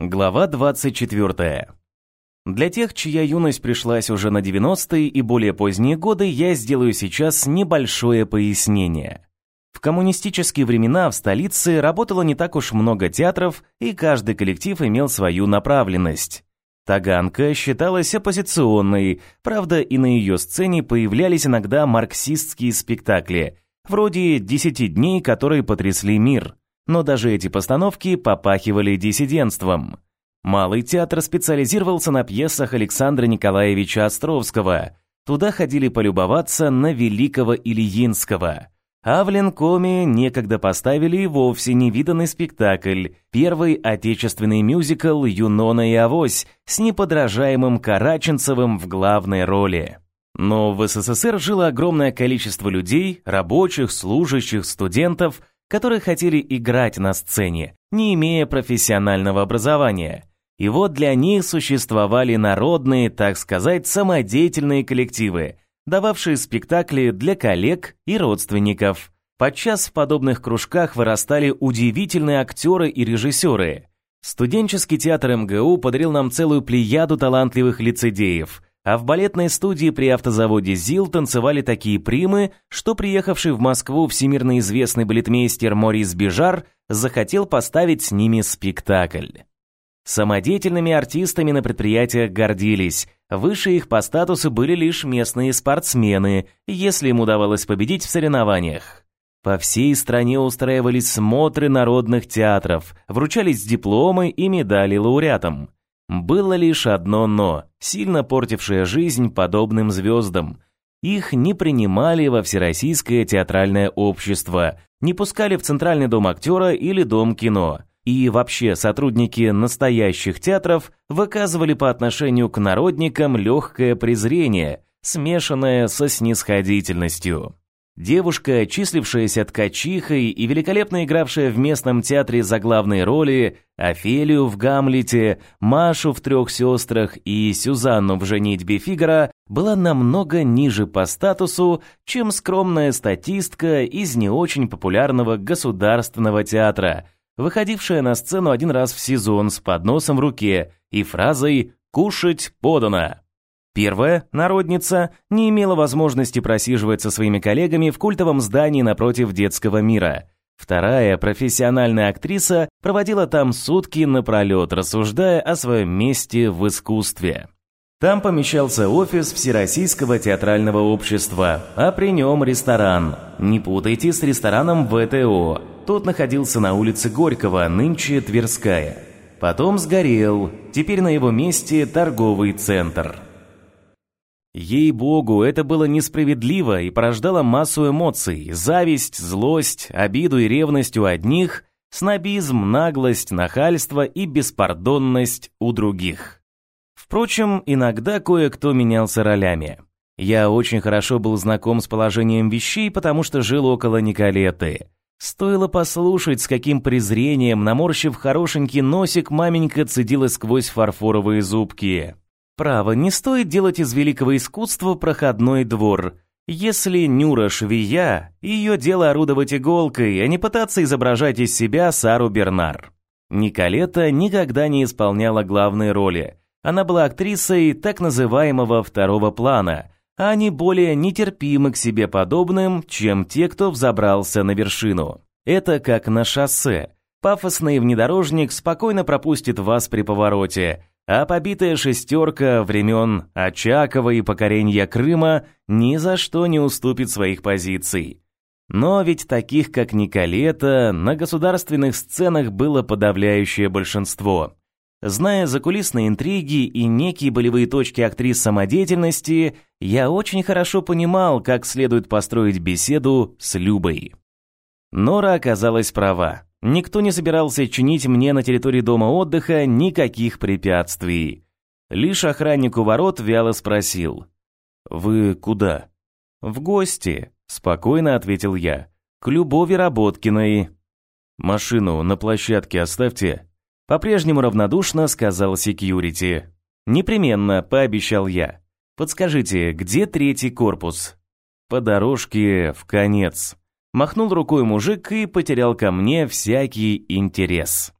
Глава 24. Для тех, чья юность пришлась уже на 90-е и более поздние годы, я сделаю сейчас небольшое пояснение. В коммунистические времена в столице работало не так уж много театров, и каждый коллектив имел свою направленность. Таганка считалась оппозиционной, правда, и на ее сцене появлялись иногда марксистские спектакли, вроде «Десяти дней, которые потрясли мир», но даже эти постановки попахивали диссидентством. Малый театр специализировался на пьесах Александра Николаевича Островского. Туда ходили полюбоваться на великого Ильинского. А в Ленкоме некогда поставили и вовсе невиданный спектакль, первый отечественный мюзикл «Юнона и Авось» с неподражаемым Караченцевым в главной роли. Но в СССР жило огромное количество людей, рабочих, служащих, студентов, которые хотели играть на сцене, не имея профессионального образования. И вот для них существовали народные, так сказать, самодеятельные коллективы, дававшие спектакли для коллег и родственников. Подчас в подобных кружках вырастали удивительные актеры и режиссеры. Студенческий театр МГУ подарил нам целую плеяду талантливых лицедеев – а в балетной студии при автозаводе ЗИЛ танцевали такие примы, что приехавший в Москву всемирно известный балетмейстер Морис Бежар захотел поставить с ними спектакль. Самодеятельными артистами на предприятиях гордились. Выше их по статусу были лишь местные спортсмены, если им удавалось победить в соревнованиях. По всей стране устраивались смотры народных театров, вручались дипломы и медали лауреатам. Было лишь одно «но», сильно портившее жизнь подобным звездам. Их не принимали во Всероссийское театральное общество, не пускали в Центральный дом актера или Дом кино. И вообще сотрудники настоящих театров выказывали по отношению к народникам легкое презрение, смешанное со снисходительностью. Девушка, числившаяся ткачихой и великолепно игравшая в местном театре за главные роли Офелию в «Гамлете», Машу в «Трех сестрах» и Сюзанну в «Женитьбе Фигара», была намного ниже по статусу, чем скромная статистка из не очень популярного государственного театра, выходившая на сцену один раз в сезон с подносом в руке и фразой «Кушать подано». Первая, народница, не имела возможности просиживать со своими коллегами в культовом здании напротив детского мира. Вторая, профессиональная актриса, проводила там сутки напролет, рассуждая о своем месте в искусстве. Там помещался офис Всероссийского театрального общества, а при нем ресторан. Не путайте с рестораном ВТО. Тот находился на улице Горького, нынче Тверская. Потом сгорел, теперь на его месте торговый центр. Ей-богу, это было несправедливо и порождало массу эмоций: зависть, злость, обиду и ревность у одних, снобизм, наглость, нахальство и беспардонность у других. Впрочем, иногда кое-кто менялся ролями. Я очень хорошо был знаком с положением вещей, потому что жил около Николеты. Стоило послушать, с каким презрением, наморщив хорошенький носик, маменька цедила сквозь фарфоровые зубки. Право, не стоит делать из великого искусства проходной двор. Если Нюра швея, ее дело орудовать иголкой, а не пытаться изображать из себя Сару Бернар. Николета никогда не исполняла главной роли. Она была актрисой так называемого второго плана, а они более нетерпимы к себе подобным, чем те, кто взобрался на вершину. Это как на шоссе. Пафосный внедорожник спокойно пропустит вас при повороте, а побитая шестерка времен Очакова и покорения Крыма ни за что не уступит своих позиций. Но ведь таких, как Николета, на государственных сценах было подавляющее большинство. Зная закулисные интриги и некие болевые точки актрис самодеятельности, я очень хорошо понимал, как следует построить беседу с Любой. Нора оказалась права. Никто не собирался чинить мне на территории дома отдыха никаких препятствий. Лишь охранник у ворот вяло спросил. «Вы куда?» «В гости», — спокойно ответил я. «К Любови Работкиной». «Машину на площадке оставьте», — по-прежнему равнодушно сказал секьюрити. «Непременно», — пообещал я. «Подскажите, где третий корпус?» «По дорожке в конец». Махнул рукой мужик и потерял ко мне всякий интерес.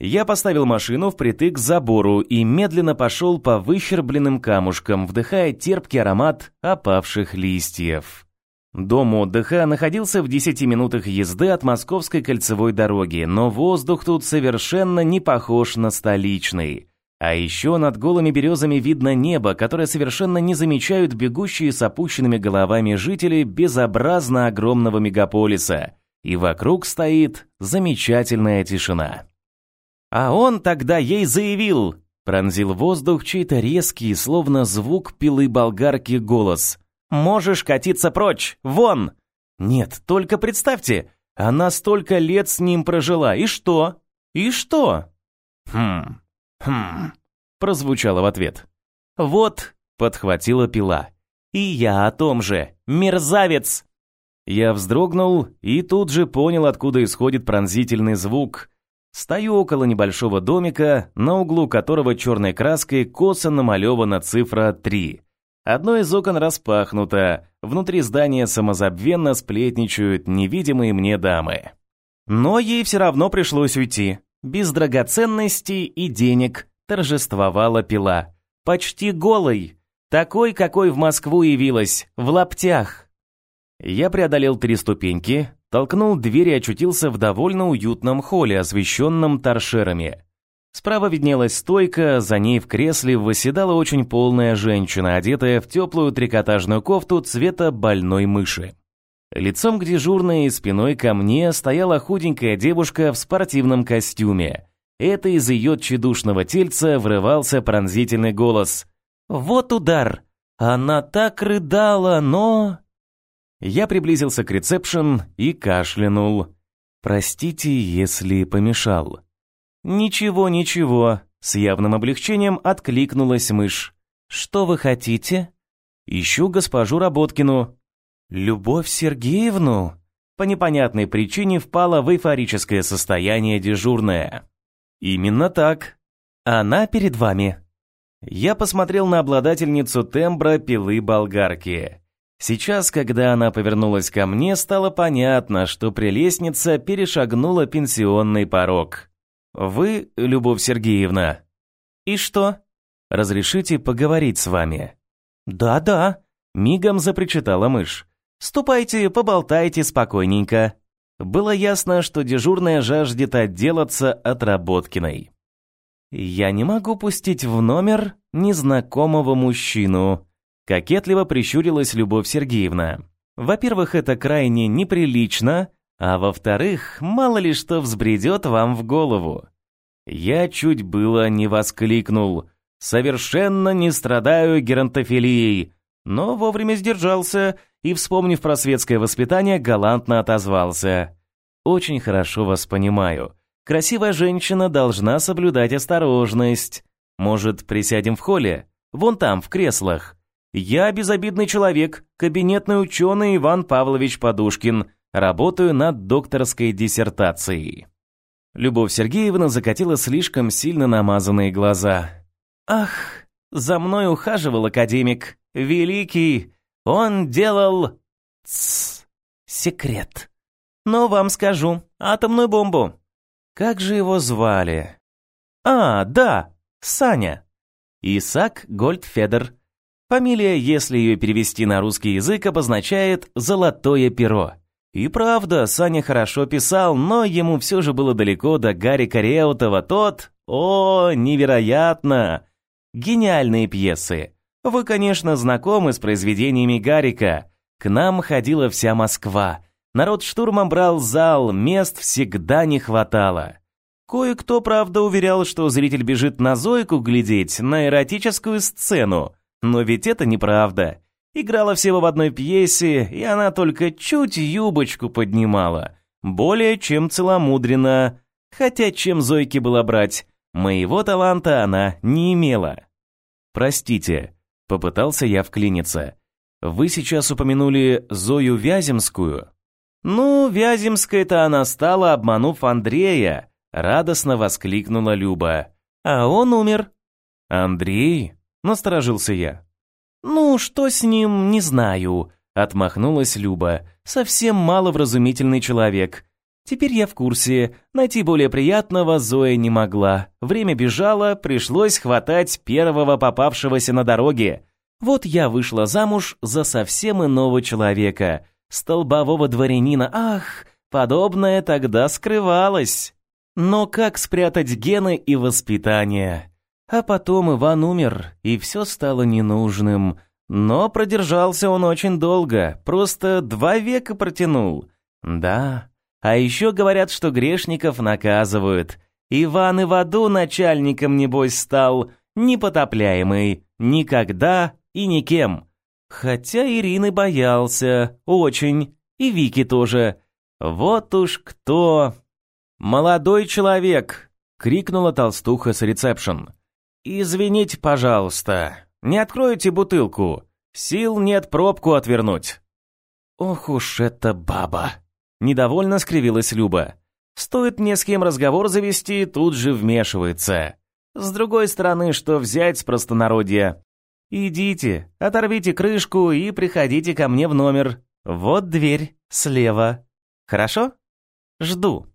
Я поставил машину впритык к забору и медленно пошел по выщербленным камушкам, вдыхая терпкий аромат опавших листьев. Дом отдыха находился в 10 минутах езды от Московской кольцевой дороги, но воздух тут совершенно не похож на столичный. А еще над голыми березами видно небо, которое совершенно не замечают бегущие с опущенными головами жители безобразно огромного мегаполиса. И вокруг стоит замечательная тишина. А он тогда ей заявил, пронзил воздух чей-то резкий, словно звук пилы болгарки голос – Можешь катиться прочь, вон!» «Нет, только представьте, она столько лет с ним прожила, и что? И что?» «Хм, хм», прозвучало в ответ. «Вот», — подхватила пила. «И я о том же, мерзавец!» Я вздрогнул и тут же понял, откуда исходит пронзительный звук. Стою около небольшого домика, на углу которого черной краской косо намалевана цифра 3. Одно из окон распахнуто, внутри здания самозабвенно сплетничают невидимые мне дамы. Но ей все равно пришлось уйти. Без драгоценностей и денег торжествовала пила. Почти голой. Такой, какой в Москву явилась, в лаптях. Я преодолел три ступеньки, толкнул дверь и очутился в довольно уютном холле, освещенном торшерами. Справа виднелась стойка, за ней в кресле восседала очень полная женщина, одетая в теплую трикотажную кофту цвета больной мыши. Лицом к дежурной и спиной ко мне стояла худенькая девушка в спортивном костюме. Это из ее тщедушного тельца врывался пронзительный голос. «Вот удар! Она так рыдала, но...» Я приблизился к ресепшн и кашлянул. «Простите, если помешал». «Ничего, ничего», — с явным облегчением откликнулась мышь. «Что вы хотите?» «Ищу госпожу Работкину». «Любовь Сергеевну?» По непонятной причине впала в эйфорическое состояние дежурная. «Именно так. Она перед вами». Я посмотрел на обладательницу тембра пилы болгарки. Сейчас, когда она повернулась ко мне, стало понятно, что прелестница перешагнула пенсионный порог. Вы, Любовь Сергеевна. И что? Разрешите поговорить с вами? Да-да, мигом запричитала мышь. Ступайте, поболтайте спокойненько. Было ясно, что дежурная жаждет отделаться от Работкиной. Я не могу пустить в номер незнакомого мужчину, кокетливо прищурилась Любовь Сергеевна. Во-первых, это крайне неприлично, а во-вторых, мало ли что взбредет вам в голову. Я чуть было не воскликнул. Совершенно не страдаю геронтофилией, но вовремя сдержался и, вспомнив про светское воспитание, галантно отозвался. Очень хорошо вас понимаю. Красивая женщина должна соблюдать осторожность. Может, присядем в холле? Вон там, в креслах. Я безобидный человек, кабинетный ученый Иван Павлович Подушкин. Работаю над докторской диссертацией. Любовь Сергеевна закатила слишком сильно намазанные глаза. Ах, за мной ухаживал академик, великий. Он делал Тс, секрет. Но вам скажу, атомную бомбу. Как же его звали? А, да, Саня. Исаак Гольдфедер. Фамилия, если ее перевести на русский язык, обозначает «золотое перо». И правда, Саня хорошо писал, но ему все же было далеко до Гарри Реутова. Тот, о, невероятно! Гениальные пьесы. Вы, конечно, знакомы с произведениями Гарика. К нам ходила вся Москва. Народ штурмом брал зал, мест всегда не хватало. Кое-кто, правда, уверял, что зритель бежит на Зойку глядеть, на эротическую сцену. Но ведь это неправда. Играла всего в одной пьесе, и она только чуть юбочку поднимала. Более чем целомудренно. Хотя чем Зойке было брать, моего таланта она не имела. «Простите», — попытался я вклиниться. «Вы сейчас упомянули Зою Вяземскую?» «Ну, Вяземская-то она стала, обманув Андрея», — радостно воскликнула Люба. «А он умер». «Андрей?» — насторожился я. «Ну, что с ним, не знаю», — отмахнулась Люба. «Совсем маловразумительный человек. Теперь я в курсе. Найти более приятного Зоя не могла. Время бежало, пришлось хватать первого попавшегося на дороге. Вот я вышла замуж за совсем иного человека. Столбового дворянина. Ах, подобное тогда скрывалось. Но как спрятать гены и воспитание? А потом Иван умер, и все стало ненужным. Но продержался он очень долго, просто два века протянул. Да, а еще говорят, что грешников наказывают. Иван и в аду начальником, небось, стал, непотопляемый, никогда и никем. Хотя Ирины боялся, очень, и Вики тоже. Вот уж кто... «Молодой человек!» — крикнула толстуха с ресепшн. «Извините, пожалуйста, не откройте бутылку. Сил нет пробку отвернуть». «Ох уж эта баба!» Недовольно скривилась Люба. Стоит мне с кем разговор завести, тут же вмешивается. С другой стороны, что взять с простонародья? Идите, оторвите крышку и приходите ко мне в номер. Вот дверь, слева. Хорошо? Жду.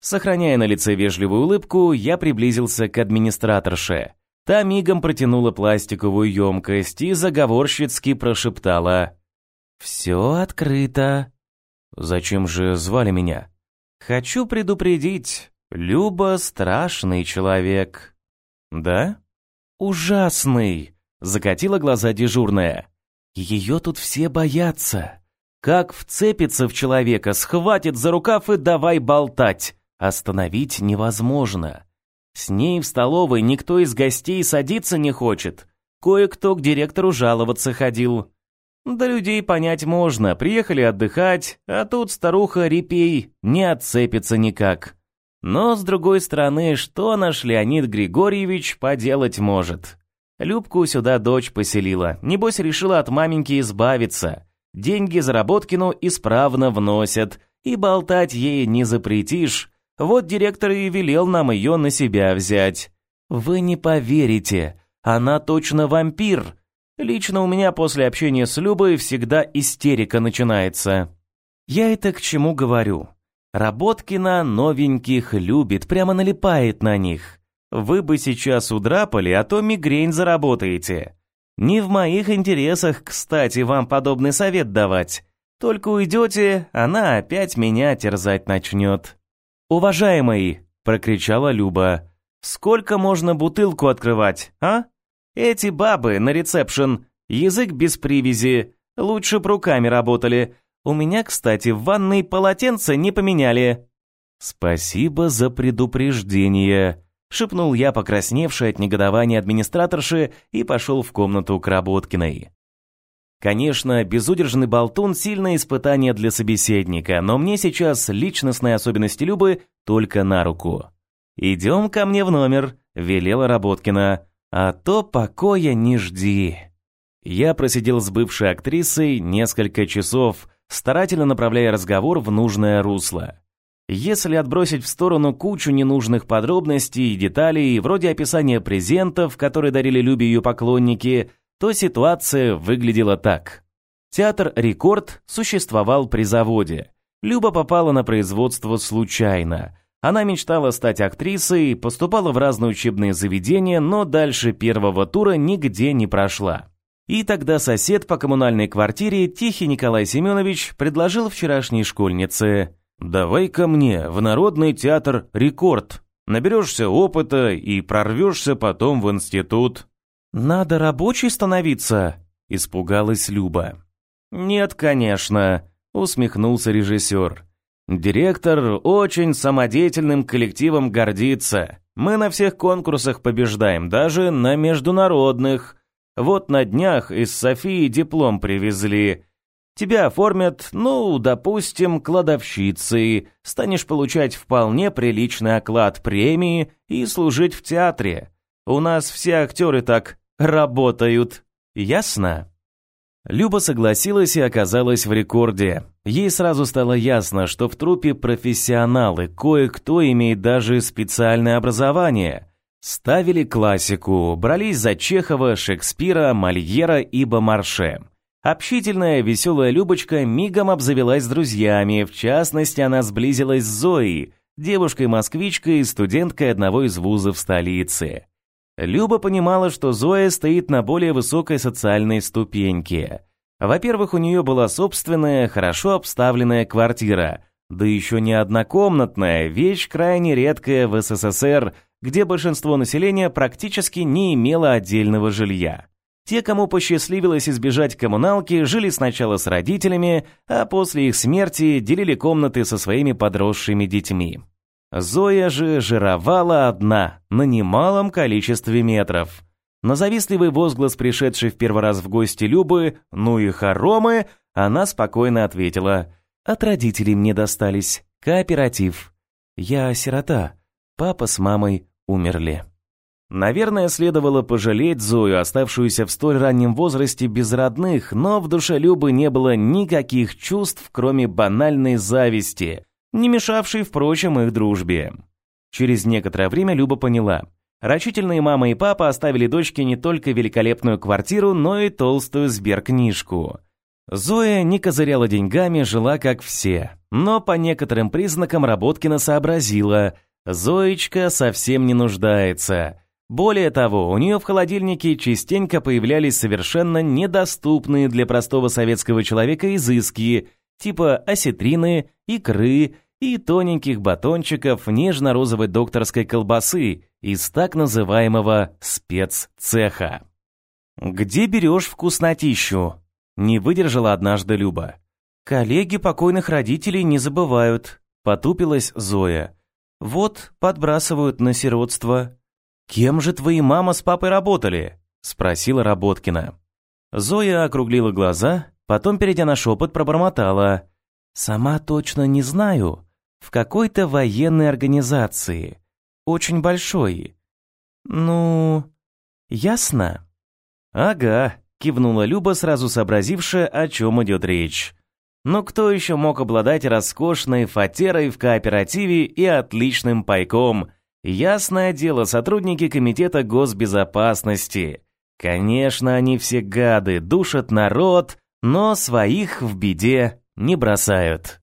Сохраняя на лице вежливую улыбку, я приблизился к администраторше. Та мигом протянула пластиковую емкость и заговорщицки прошептала. «Все открыто. Зачем же звали меня? Хочу предупредить, Люба страшный человек. Да? Ужасный, закатила глаза дежурная. Ее тут все боятся. Как вцепится в человека, схватит за рукав и давай болтать. Остановить невозможно. С ней в столовой никто из гостей садиться не хочет. Кое-кто к директору жаловаться ходил. Да людей понять можно, приехали отдыхать, а тут старуха репей не отцепится никак. Но, с другой стороны, что наш Леонид Григорьевич поделать может? Любку сюда дочь поселила, небось решила от маменьки избавиться. Деньги Заработкину исправно вносят, и болтать ей не запретишь. Вот директор и велел нам ее на себя взять. Вы не поверите, она точно вампир, Лично у меня после общения с Любой всегда истерика начинается. Я это к чему говорю? Работкина новеньких любит, прямо налипает на них. Вы бы сейчас удрапали, а то мигрень заработаете. Не в моих интересах, кстати, вам подобный совет давать. Только уйдете, она опять меня терзать начнет. «Уважаемый!» – прокричала Люба. «Сколько можно бутылку открывать, а?» Эти бабы на ресепшн, язык без привязи, лучше б руками работали. У меня, кстати, в ванной полотенце не поменяли». «Спасибо за предупреждение», — шепнул я, покрасневший от негодования администраторши, и пошел в комнату к Работкиной. Конечно, безудержный болтун – сильное испытание для собеседника, но мне сейчас личностные особенности Любы только на руку. «Идем ко мне в номер», – велела Работкина. А то покоя не жди. Я просидел с бывшей актрисой несколько часов, старательно направляя разговор в нужное русло. Если отбросить в сторону кучу ненужных подробностей и деталей, вроде описания презентов, которые дарили Любе ее поклонники, то ситуация выглядела так. Театр «Рекорд» существовал при заводе. Люба попала на производство случайно – она мечтала стать актрисой, поступала в разные учебные заведения, но дальше первого тура нигде не прошла. И тогда сосед по коммунальной квартире, Тихий Николай Семенович, предложил вчерашней школьнице «Давай ко мне в Народный театр «Рекорд». Наберешься опыта и прорвешься потом в институт». «Надо рабочей становиться», – испугалась Люба. «Нет, конечно», – усмехнулся режиссер. Директор очень самодеятельным коллективом гордится. Мы на всех конкурсах побеждаем, даже на международных. Вот на днях из Софии диплом привезли. Тебя оформят, ну, допустим, кладовщицей. Станешь получать вполне приличный оклад премии и служить в театре. У нас все актеры так работают. Ясно? Люба согласилась и оказалась в рекорде. Ей сразу стало ясно, что в трупе профессионалы, кое-кто имеет даже специальное образование. Ставили классику, брались за Чехова, Шекспира, Мольера и Бомарше. Общительная, веселая Любочка мигом обзавелась друзьями, в частности, она сблизилась с Зоей, девушкой-москвичкой и студенткой одного из вузов столицы. Люба понимала, что Зоя стоит на более высокой социальной ступеньке. Во-первых, у нее была собственная, хорошо обставленная квартира, да еще не однокомнатная, вещь крайне редкая в СССР, где большинство населения практически не имело отдельного жилья. Те, кому посчастливилось избежать коммуналки, жили сначала с родителями, а после их смерти делили комнаты со своими подросшими детьми. Зоя же жировала одна, на немалом количестве метров. На завистливый возглас, пришедший в первый раз в гости Любы, «Ну и хоромы», она спокойно ответила, «От родителей мне достались, кооператив. Я сирота, папа с мамой умерли». Наверное, следовало пожалеть Зою, оставшуюся в столь раннем возрасте без родных, но в душе Любы не было никаких чувств, кроме банальной зависти, не мешавшей, впрочем, их дружбе. Через некоторое время Люба поняла. Рачительные мама и папа оставили дочке не только великолепную квартиру, но и толстую сберкнижку. Зоя не козыряла деньгами, жила как все. Но по некоторым признакам Работкина сообразила, Зоечка совсем не нуждается – более того, у нее в холодильнике частенько появлялись совершенно недоступные для простого советского человека изыски, типа осетрины, икры и тоненьких батончиков нежно-розовой докторской колбасы из так называемого спеццеха. «Где берешь вкуснотищу?» — не выдержала однажды Люба. «Коллеги покойных родителей не забывают», — потупилась Зоя. «Вот, подбрасывают на сиротство». «Кем же твои мама с папой работали?» — спросила Работкина. Зоя округлила глаза, потом, перейдя на шепот, пробормотала. «Сама точно не знаю. В какой-то военной организации. Очень большой. Ну, ясно?» «Ага», — кивнула Люба, сразу сообразившая, о чем идет речь. Но кто еще мог обладать роскошной фатерой в кооперативе и отличным пайком — Ясное дело, сотрудники Комитета госбезопасности. Конечно, они все гады, душат народ, но своих в беде не бросают.